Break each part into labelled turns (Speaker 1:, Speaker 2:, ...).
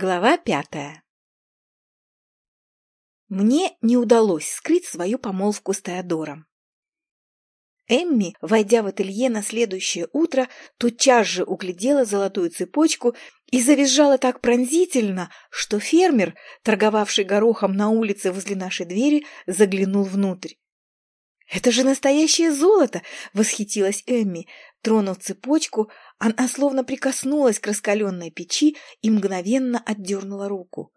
Speaker 1: Глава пятая Мне не удалось скрыть свою помолвку с Теодором. Эмми, войдя в ателье на следующее утро, тотчас же углядела золотую цепочку и завизжала так пронзительно, что фермер, торговавший горохом на улице возле нашей двери, заглянул внутрь. «Это же настоящее золото!» — восхитилась Эмми. Тронув цепочку, она словно прикоснулась к раскаленной печи и мгновенно отдернула руку.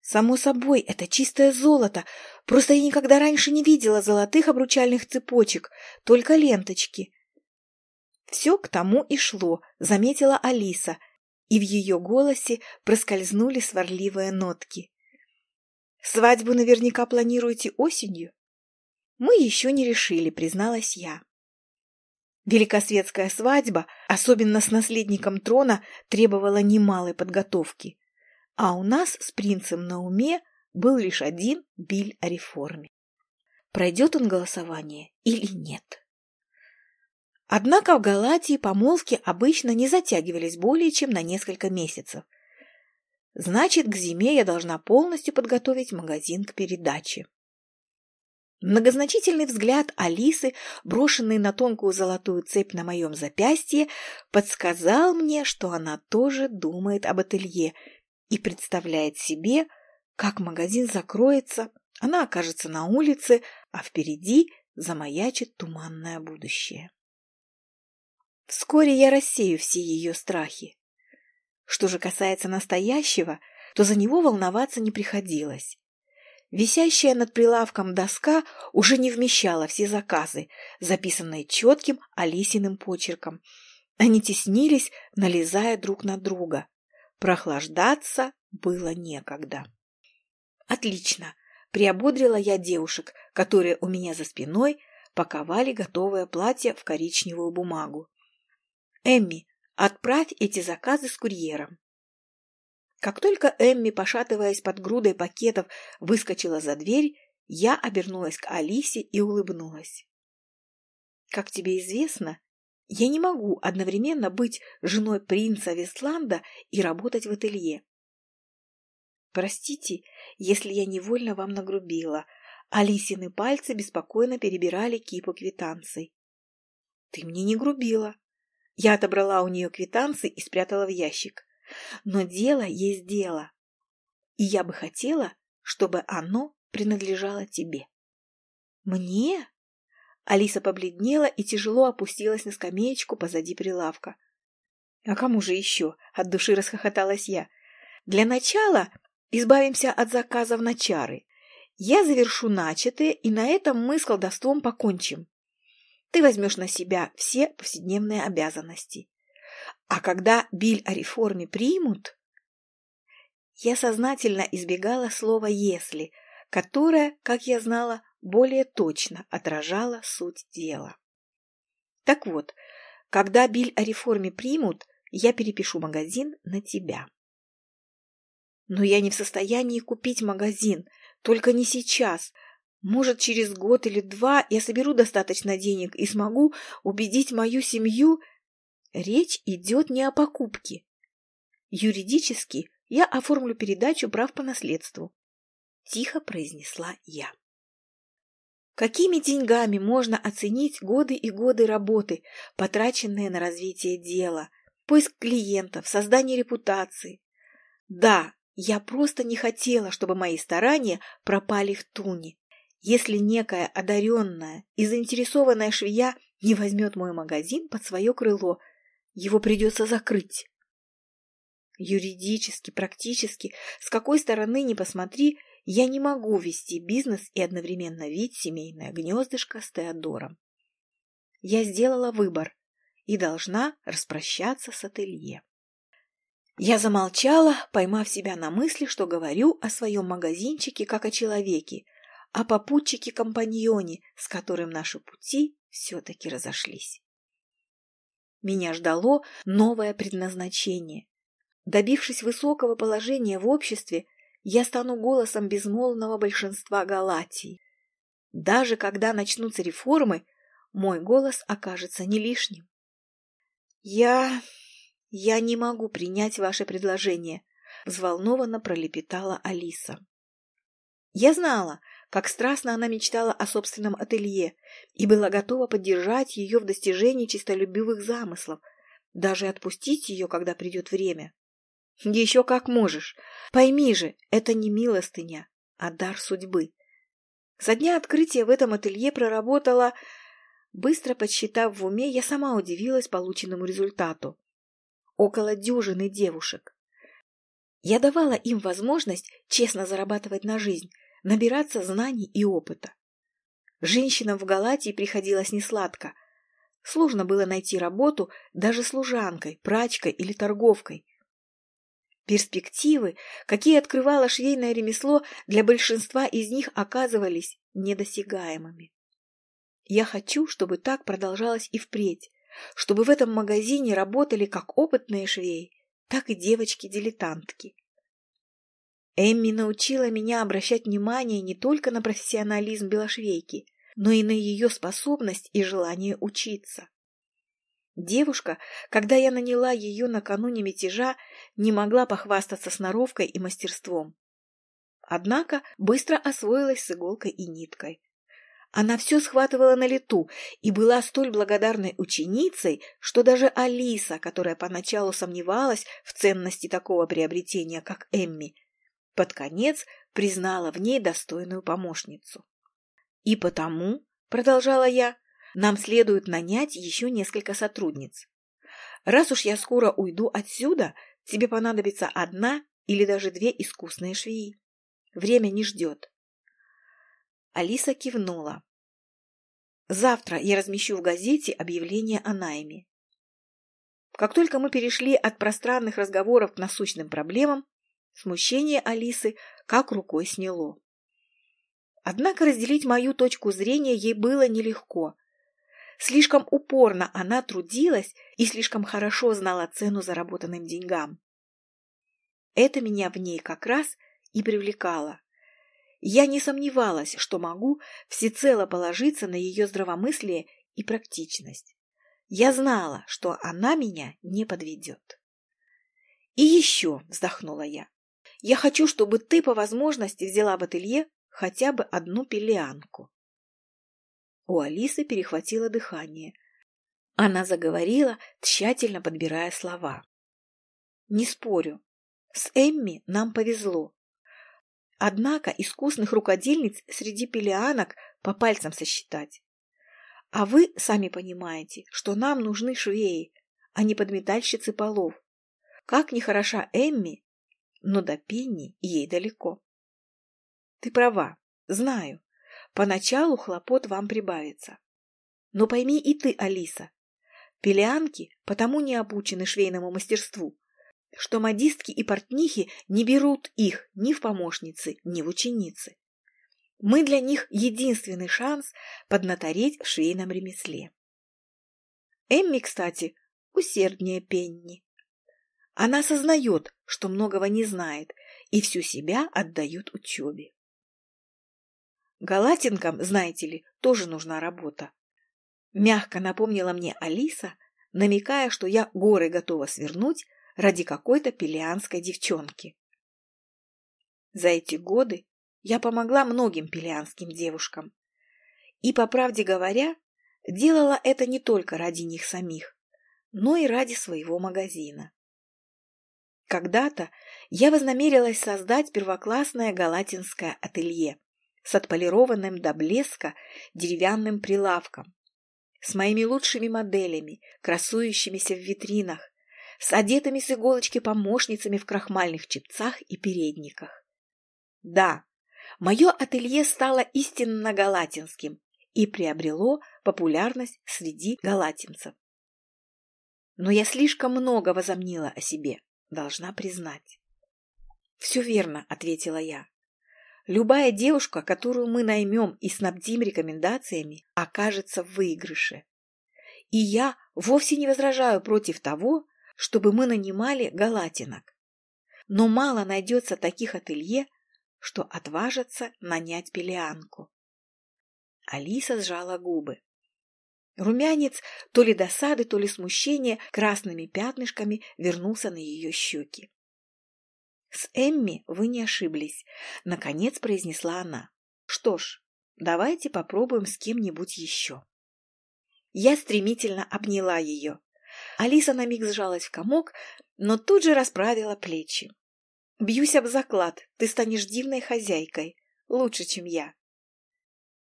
Speaker 1: «Само собой, это чистое золото. Просто я никогда раньше не видела золотых обручальных цепочек, только ленточки». Все к тому и шло, заметила Алиса, и в ее голосе проскользнули сварливые нотки. «Свадьбу наверняка планируете осенью?» Мы еще не решили, призналась я. Великосветская свадьба, особенно с наследником трона, требовала немалой подготовки. А у нас с принцем на уме был лишь один биль о реформе. Пройдет он голосование или нет? Однако в Галатии помолвки обычно не затягивались более чем на несколько месяцев. Значит, к зиме я должна полностью подготовить магазин к передаче. Многозначительный взгляд Алисы, брошенный на тонкую золотую цепь на моем запястье, подсказал мне, что она тоже думает об ателье и представляет себе, как магазин закроется, она окажется на улице, а впереди замаячит туманное будущее. Вскоре я рассею все ее страхи. Что же касается настоящего, то за него волноваться не приходилось. Висящая над прилавком доска уже не вмещала все заказы, записанные четким Алисиным почерком. Они теснились, налезая друг на друга. Прохлаждаться было некогда. «Отлично!» — приободрила я девушек, которые у меня за спиной паковали готовое платье в коричневую бумагу. «Эмми, отправь эти заказы с курьером. Как только Эмми, пошатываясь под грудой пакетов, выскочила за дверь, я обернулась к Алисе и улыбнулась. «Как тебе известно, я не могу одновременно быть женой принца Вестланда и работать в ателье. Простите, если я невольно вам нагрубила. Алисины пальцы беспокойно перебирали кипу квитанций. Ты мне не грубила. Я отобрала у нее квитанции и спрятала в ящик. Но дело есть дело. И я бы хотела, чтобы оно принадлежало тебе. Мне? Алиса побледнела и тяжело опустилась на скамеечку позади прилавка. А кому же еще? От души расхохоталась я. Для начала избавимся от заказов на чары. Я завершу начатое, и на этом мы с колдовством покончим. Ты возьмешь на себя все повседневные обязанности. А когда биль о реформе примут... Я сознательно избегала слова «если», которое, как я знала, более точно отражало суть дела. Так вот, когда биль о реформе примут, я перепишу магазин на тебя. Но я не в состоянии купить магазин, только не сейчас. Может, через год или два я соберу достаточно денег и смогу убедить мою семью Речь идет не о покупке. Юридически я оформлю передачу прав по наследству. Тихо произнесла я. Какими деньгами можно оценить годы и годы работы, потраченные на развитие дела, поиск клиентов, создание репутации? Да, я просто не хотела, чтобы мои старания пропали в туне. Если некая одаренная и заинтересованная швея не возьмет мой магазин под свое крыло – его придется закрыть. Юридически, практически, с какой стороны ни посмотри, я не могу вести бизнес и одновременно видеть семейное гнездышко с Теодором. Я сделала выбор и должна распрощаться с ателье. Я замолчала, поймав себя на мысли, что говорю о своем магазинчике как о человеке, о попутчике-компаньоне, с которым наши пути все-таки разошлись. Меня ждало новое предназначение. Добившись высокого положения в обществе, я стану голосом безмолвного большинства Галатии. Даже когда начнутся реформы, мой голос окажется не лишним. Я... я не могу принять ваше предложение. взволнованно пролепетала Алиса. Я знала, как страстно она мечтала о собственном ателье и была готова поддержать ее в достижении чистолюбивых замыслов, даже отпустить ее, когда придет время. Еще как можешь. Пойми же, это не милостыня, а дар судьбы. Со дня открытия в этом ателье проработала... Быстро подсчитав в уме, я сама удивилась полученному результату. Около дюжины девушек. Я давала им возможность честно зарабатывать на жизнь, набираться знаний и опыта. Женщинам в Галатии приходилось несладко. Сложно было найти работу даже служанкой, прачкой или торговкой. Перспективы, какие открывало швейное ремесло, для большинства из них оказывались недосягаемыми. Я хочу, чтобы так продолжалось и впредь, чтобы в этом магазине работали как опытные швеи, так и девочки-дилетантки. Эмми научила меня обращать внимание не только на профессионализм белошвейки, но и на ее способность и желание учиться. Девушка, когда я наняла ее накануне мятежа, не могла похвастаться сноровкой и мастерством. Однако быстро освоилась с иголкой и ниткой. Она все схватывала на лету и была столь благодарной ученицей, что даже Алиса, которая поначалу сомневалась в ценности такого приобретения, как Эмми, под конец признала в ней достойную помощницу. «И потому, — продолжала я, нам следует нанять еще несколько сотрудниц. Раз уж я скоро уйду отсюда, тебе понадобится одна или даже две искусные швеи. Время не ждет. Алиса кивнула. Завтра я размещу в газете объявление о найме. Как только мы перешли от пространных разговоров к насущным проблемам, смущение Алисы как рукой сняло. Однако разделить мою точку зрения ей было нелегко. Слишком упорно она трудилась и слишком хорошо знала цену заработанным деньгам. Это меня в ней как раз и привлекало. Я не сомневалась, что могу всецело положиться на ее здравомыслие и практичность. Я знала, что она меня не подведет. «И еще», — вздохнула я, — «я хочу, чтобы ты по возможности взяла в ателье хотя бы одну пелианку. У Алисы перехватило дыхание. Она заговорила, тщательно подбирая слова. «Не спорю. С Эмми нам повезло. Однако искусных рукодельниц среди пелианок по пальцам сосчитать. А вы сами понимаете, что нам нужны швеи, а не подметальщицы полов. Как не хороша Эмми, но до Пенни ей далеко. Ты права, знаю. Поначалу хлопот вам прибавится. Но пойми и ты, Алиса, пелианки потому не обучены швейному мастерству, что модистки и портнихи не берут их ни в помощницы, ни в ученицы. Мы для них единственный шанс поднатореть в швейном ремесле. Эмми, кстати, усерднее Пенни. Она сознает, что многого не знает, и всю себя отдает учебе. Галатинкам, знаете ли, тоже нужна работа. Мягко напомнила мне Алиса, намекая, что я горы готова свернуть ради какой-то пелианской девчонки. За эти годы я помогла многим пелианским девушкам. И, по правде говоря, делала это не только ради них самих, но и ради своего магазина. Когда-то я вознамерилась создать первоклассное галатинское ателье, с отполированным до блеска деревянным прилавком, с моими лучшими моделями, красующимися в витринах, с одетыми с иголочки помощницами в крахмальных чепцах и передниках. Да, мое ателье стало истинно галатинским и приобрело популярность среди галатинцев. Но я слишком много возомнила о себе, должна признать. «Все верно», — ответила я. Любая девушка, которую мы наймем и снабдим рекомендациями, окажется в выигрыше. И я вовсе не возражаю против того, чтобы мы нанимали галатинок. Но мало найдется таких ателье, что отважатся нанять пелианку. Алиса сжала губы. Румянец то ли досады, то ли смущения красными пятнышками вернулся на ее щеки. «С Эмми вы не ошиблись», — наконец произнесла она. «Что ж, давайте попробуем с кем-нибудь еще». Я стремительно обняла ее. Алиса на миг сжалась в комок, но тут же расправила плечи. «Бьюсь об заклад, ты станешь дивной хозяйкой, лучше, чем я».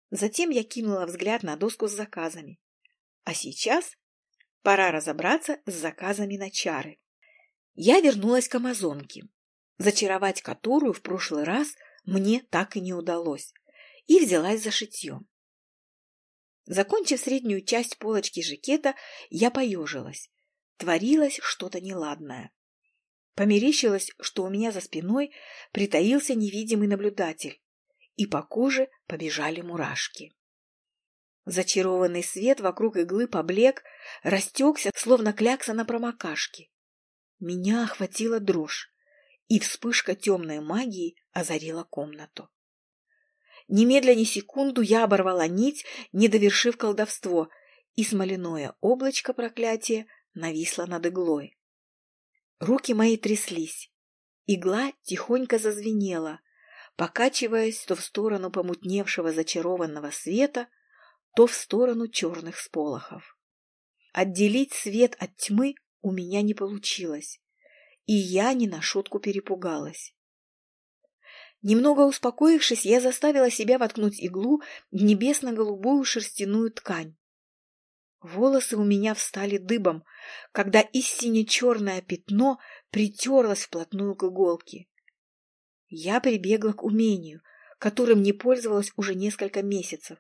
Speaker 1: Затем я кинула взгляд на доску с заказами. А сейчас пора разобраться с заказами на чары. Я вернулась к амазонке, зачаровать которую в прошлый раз мне так и не удалось, и взялась за шитье. Закончив среднюю часть полочки жакета, я поежилась. Творилось что-то неладное. Померещилось, что у меня за спиной притаился невидимый наблюдатель, и по коже побежали мурашки. Зачарованный свет вокруг иглы поблек, растекся, словно клякса на промокашке. Меня охватила дрожь, и вспышка темной магии озарила комнату. Немедля ни секунду я оборвала нить, не довершив колдовство, и смоляное облачко проклятия нависло над иглой. Руки мои тряслись. Игла тихонько зазвенела, покачиваясь то в сторону помутневшего зачарованного света, то в сторону черных сполохов. Отделить свет от тьмы у меня не получилось, и я не на шутку перепугалась. Немного успокоившись, я заставила себя воткнуть иглу в небесно-голубую шерстяную ткань. Волосы у меня встали дыбом, когда истинно черное пятно притерлось вплотную к иголке. Я прибегла к умению, которым не пользовалась уже несколько месяцев,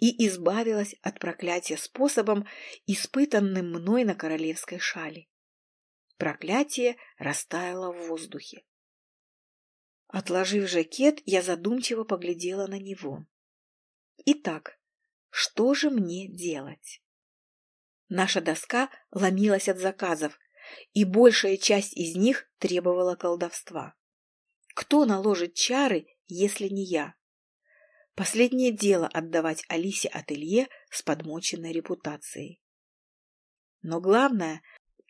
Speaker 1: и избавилась от проклятия способом, испытанным мной на королевской шале. Проклятие растаяло в воздухе. Отложив жакет, я задумчиво поглядела на него. Итак, что же мне делать? Наша доска ломилась от заказов, и большая часть из них требовала колдовства. Кто наложит чары, если не я? Последнее дело отдавать Алисе ателье с подмоченной репутацией. Но главное,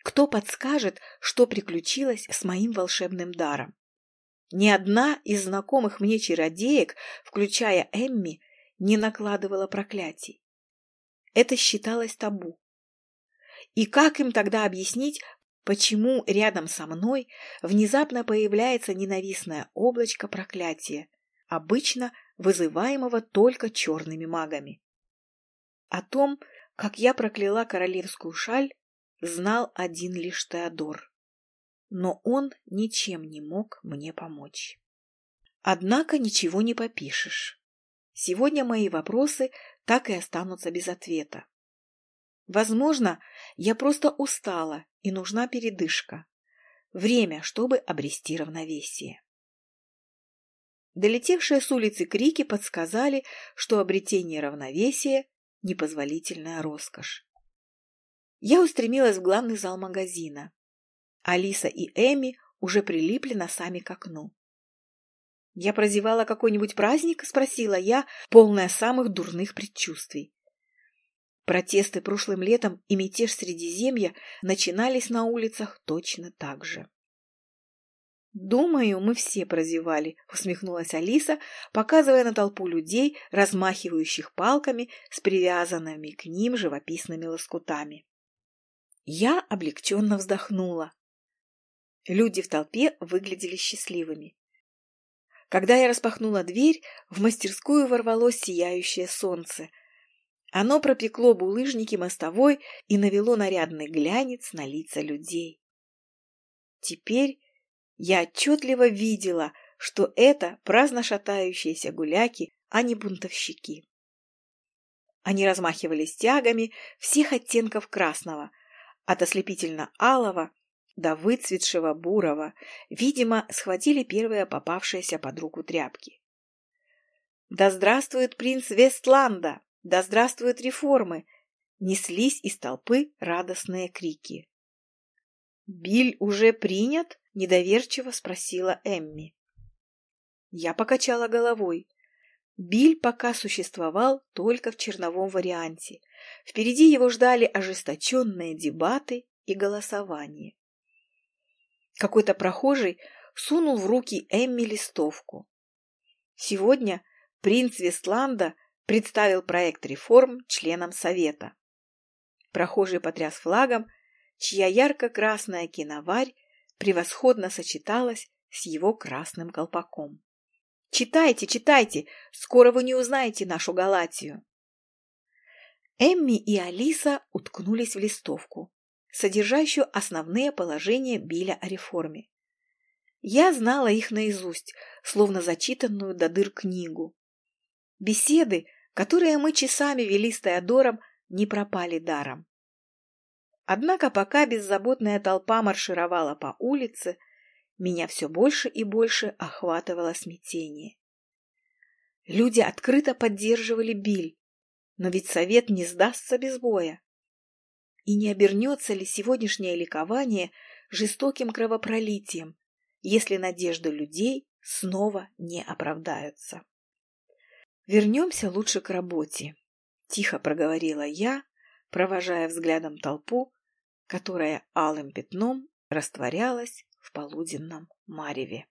Speaker 1: кто подскажет, что приключилось с моим волшебным даром? Ни одна из знакомых мне чародеек, включая Эмми, не накладывала проклятий. Это считалось табу. И как им тогда объяснить, почему рядом со мной внезапно появляется ненавистное облачко проклятия, обычно вызываемого только черными магами? О том, как я прокляла королевскую шаль, знал один лишь Теодор но он ничем не мог мне помочь. Однако ничего не попишешь. Сегодня мои вопросы так и останутся без ответа. Возможно, я просто устала и нужна передышка. Время, чтобы обрести равновесие. Долетевшие с улицы крики подсказали, что обретение равновесия – непозволительная роскошь. Я устремилась в главный зал магазина. Алиса и Эми уже прилипли носами к окну. «Я прозевала какой-нибудь праздник?» – спросила я, полная самых дурных предчувствий. Протесты прошлым летом и мятеж Средиземья начинались на улицах точно так же. «Думаю, мы все прозевали», — усмехнулась Алиса, показывая на толпу людей, размахивающих палками с привязанными к ним живописными лоскутами. Я облегченно вздохнула. Люди в толпе выглядели счастливыми. Когда я распахнула дверь, в мастерскую ворвалось сияющее солнце. Оно пропекло булыжники мостовой и навело нарядный глянец на лица людей. Теперь я отчетливо видела, что это праздно шатающиеся гуляки, а не бунтовщики. Они размахивали стягами всех оттенков красного, от ослепительно-алого до выцветшего бурого, видимо, схватили первые попавшиеся под руку тряпки. «Да здравствует принц Вестланда! Да здравствуют реформы!» Неслись из толпы радостные крики. «Биль уже принят?» – недоверчиво спросила Эмми. Я покачала головой. Биль пока существовал только в черновом варианте. Впереди его ждали ожесточенные дебаты и голосование. Какой-то прохожий сунул в руки Эмми листовку. Сегодня принц Вестланда представил проект реформ членам Совета. Прохожий потряс флагом, чья ярко-красная киноварь превосходно сочеталась с его красным колпаком. «Читайте, читайте! Скоро вы не узнаете нашу Галатию!» Эмми и Алиса уткнулись в листовку, содержащую основные положения Биля о реформе. Я знала их наизусть, словно зачитанную до дыр книгу. Беседы, которые мы часами вели с Теодором, не пропали даром. Однако пока беззаботная толпа маршировала по улице, меня все больше и больше охватывало смятение. Люди открыто поддерживали Биль, но ведь совет не сдастся без боя. И не обернется ли сегодняшнее ликование жестоким кровопролитием, если надежды людей снова не оправдаются? Вернемся лучше к работе, тихо проговорила я, провожая взглядом толпу, которая алым пятном растворялась в полуденном мареве.